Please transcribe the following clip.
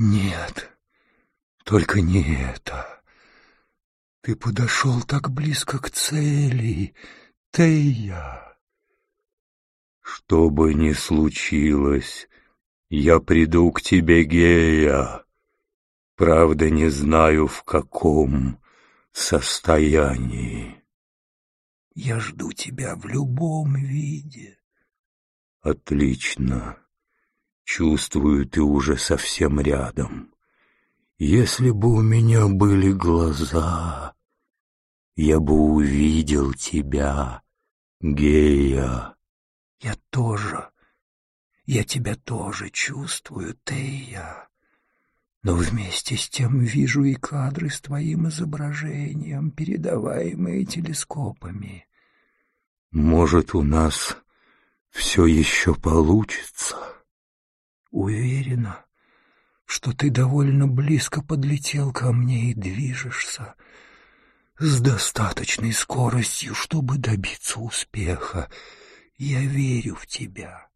Нет, только не это. Ты подошел так близко к цели, Тея. Что бы ни случилось, я приду к тебе, Гея. Правда, не знаю, в каком состоянии. Я жду тебя в любом виде. Отлично. Чувствую, ты уже совсем рядом. Если бы у меня были глаза, я бы увидел тебя, Гея. Я тоже, я тебя тоже чувствую, Тея. Но вместе с тем вижу и кадры с твоим изображением, передаваемые телескопами. Может, у нас все еще получится? Уверена, что ты довольно близко подлетел ко мне и движешься с достаточной скоростью, чтобы добиться успеха. Я верю в тебя.